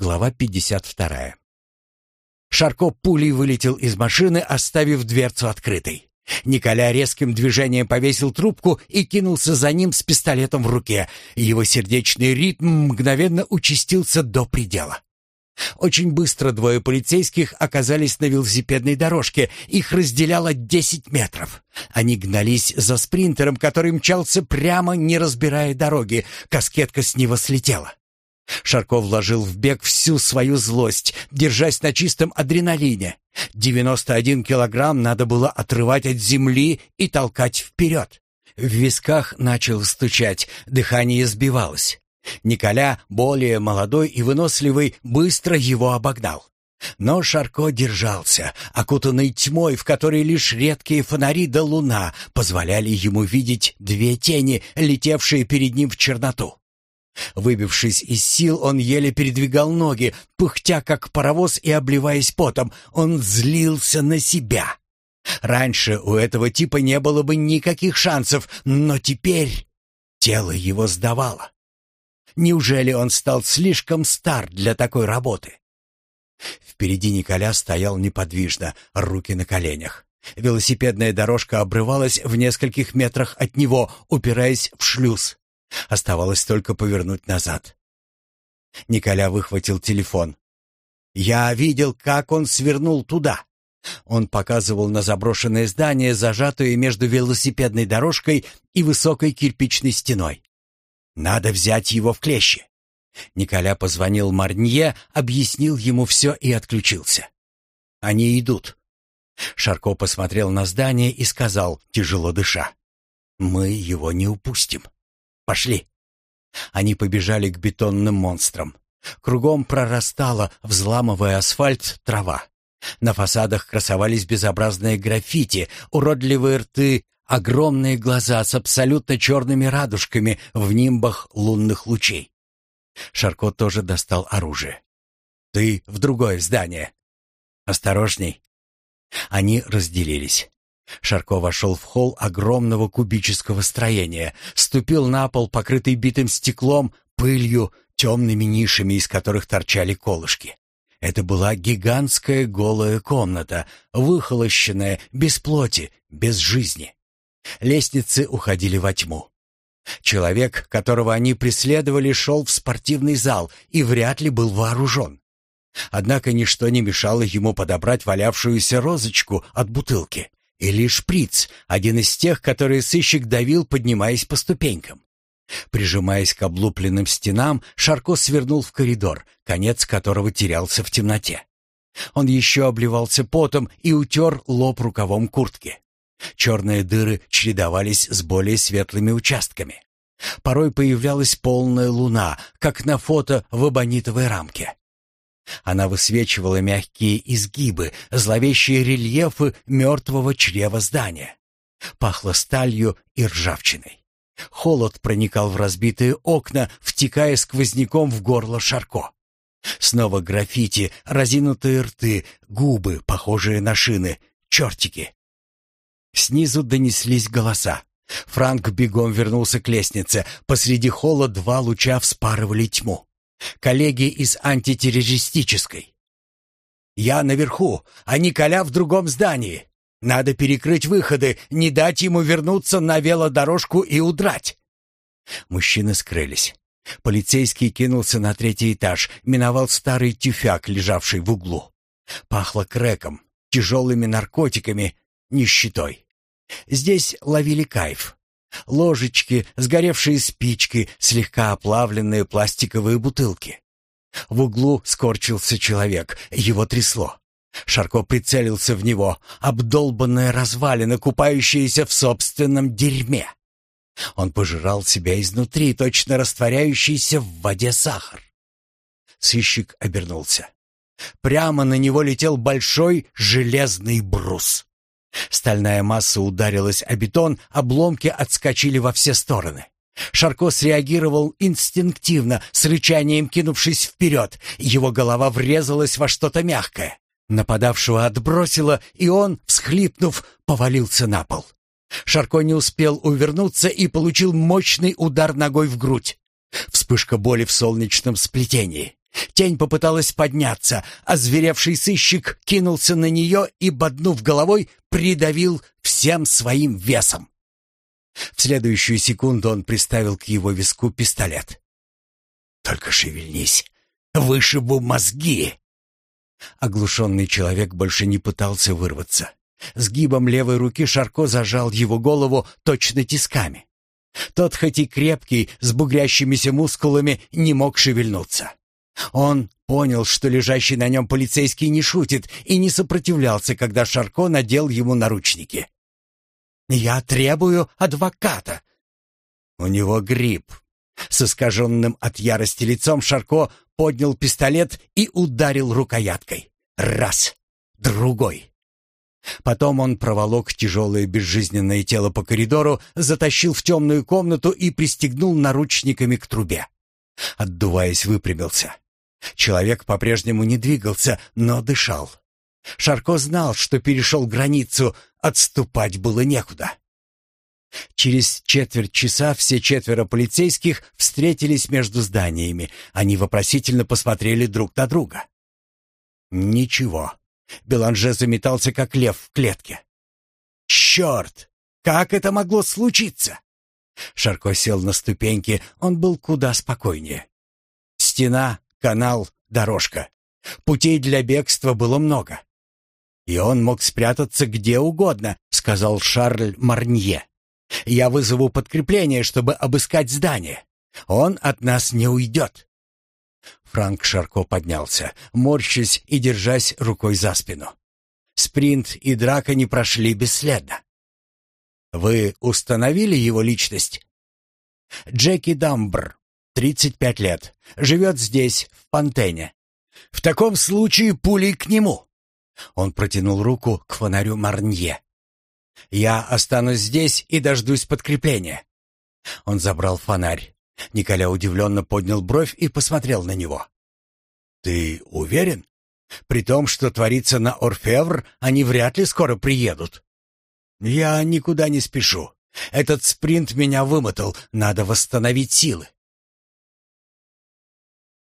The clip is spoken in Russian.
Глава 52. Шарко пулей вылетел из машины, оставив дверцу открытой. Николя резким движением повесил трубку и кинулся за ним с пистолетом в руке. Его сердечный ритм мгновенно участился до предела. Очень быстро двое полицейских оказались на велосипедной дорожке. Их разделяло десять метров. Они гнались за спринтером, который мчался прямо, не разбирая дороги. Каскетка с него слетела. Шарков вложил в бег всю свою злость, держась на чистом адреналине. 91 килограмм надо было отрывать от земли и толкать вперед. В висках начал стучать, дыхание сбивалось. Николя, более молодой и выносливый, быстро его обогнал. Но Шарко держался, окутанный тьмой, в которой лишь редкие фонари да луна позволяли ему видеть две тени, летевшие перед ним в черноту. Выбившись из сил, он еле передвигал ноги, пыхтя как паровоз и обливаясь потом. Он злился на себя. Раньше у этого типа не было бы никаких шансов, но теперь тело его сдавало. Неужели он стал слишком стар для такой работы? Впереди Николя стоял неподвижно, руки на коленях. Велосипедная дорожка обрывалась в нескольких метрах от него, упираясь в шлюз. Оставалось только повернуть назад. Николя выхватил телефон. «Я видел, как он свернул туда». Он показывал на заброшенное здание, зажатое между велосипедной дорожкой и высокой кирпичной стеной. «Надо взять его в клещи». Николя позвонил Марнье, объяснил ему все и отключился. «Они идут». Шарко посмотрел на здание и сказал, тяжело дыша, «Мы его не упустим». Пошли!» Они побежали к бетонным монстрам. Кругом прорастала, взламывая асфальт, трава. На фасадах красовались безобразные граффити, уродливые рты, огромные глаза с абсолютно черными радужками в нимбах лунных лучей. Шарко тоже достал оружие. «Ты в другое здание. Осторожней». Они разделились. Шарко вошел в холл огромного кубического строения, ступил на пол, покрытый битым стеклом, пылью, темными нишами, из которых торчали колышки. Это была гигантская голая комната, выхолощенная, без плоти, без жизни. Лестницы уходили во тьму. Человек, которого они преследовали, шел в спортивный зал и вряд ли был вооружен. Однако ничто не мешало ему подобрать валявшуюся розочку от бутылки или шприц, один из тех, которые сыщик давил, поднимаясь по ступенькам. Прижимаясь к облупленным стенам, Шарко свернул в коридор, конец которого терялся в темноте. Он еще обливался потом и утер лоб рукавом куртки. Черные дыры чередовались с более светлыми участками. Порой появлялась полная луна, как на фото в абонитовой рамке. Она высвечивала мягкие изгибы, зловещие рельефы мертвого чрева здания. Пахло сталью и ржавчиной. Холод проникал в разбитые окна, втекая сквозняком в горло Шарко. Снова граффити, разинутые рты, губы, похожие на шины, чертики. Снизу донеслись голоса. Франк бегом вернулся к лестнице. Посреди холла два луча вспарывали тьму. Коллеги из антитеррористической. Я наверху, а Николя в другом здании. Надо перекрыть выходы, не дать ему вернуться на велодорожку и удрать. Мужчины скрылись. Полицейский кинулся на третий этаж, миновал старый тюфяк, лежавший в углу. Пахло крэком, тяжелыми наркотиками, нищетой. Здесь ловили кайф. Ложечки, сгоревшие спички, слегка оплавленные пластиковые бутылки. В углу скорчился человек, его трясло. Шарко прицелился в него, обдолбанная развалина, купающаяся в собственном дерьме. Он пожирал себя изнутри, точно растворяющийся в воде сахар. Сыщик обернулся. Прямо на него летел большой железный брус. Стальная масса ударилась о бетон, обломки отскочили во все стороны. Шарко среагировал инстинктивно, с рычанием кинувшись вперед. Его голова врезалась во что-то мягкое. Нападавшего отбросило, и он, всхлипнув, повалился на пол. Шарко не успел увернуться и получил мощный удар ногой в грудь. Вспышка боли в солнечном сплетении. Тень попыталась подняться, а зверевший сыщик кинулся на нее и, боднув головой, придавил всем своим весом. В следующую секунду он приставил к его виску пистолет. «Только шевельнись, вышибу мозги!» Оглушенный человек больше не пытался вырваться. Сгибом левой руки Шарко зажал его голову точно тисками. Тот, хоть и крепкий, с бугрящимися мускулами, не мог шевельнуться. Он понял, что лежащий на нем полицейский не шутит, и не сопротивлялся, когда Шарко надел ему наручники. «Я требую адвоката!» «У него грипп!» С искаженным от ярости лицом Шарко поднял пистолет и ударил рукояткой. Раз, другой. Потом он проволок тяжелое безжизненное тело по коридору, затащил в темную комнату и пристегнул наручниками к трубе. Отдуваясь, выпрямился. Человек по-прежнему не двигался, но дышал. Шарко знал, что перешел границу, отступать было некуда. Через четверть часа все четверо полицейских встретились между зданиями. Они вопросительно посмотрели друг на друга. Ничего. Беланже заметался, как лев в клетке. «Черт! Как это могло случиться?» Шарко сел на ступеньки, он был куда спокойнее. Стена, канал, дорожка. Путей для бегства было много. «И он мог спрятаться где угодно», — сказал Шарль Марнье. «Я вызову подкрепление, чтобы обыскать здание. Он от нас не уйдет». Франк Шарко поднялся, морщась и держась рукой за спину. Спринт и драка не прошли бесследно. «Вы установили его личность?» «Джеки Дамбр, 35 лет, живет здесь, в Пантене. В таком случае пулей к нему!» Он протянул руку к фонарю Марнье. «Я останусь здесь и дождусь подкрепления». Он забрал фонарь. Николя удивленно поднял бровь и посмотрел на него. «Ты уверен? При том, что творится на Орфевр, они вряд ли скоро приедут». «Я никуда не спешу. Этот спринт меня вымотал, надо восстановить силы.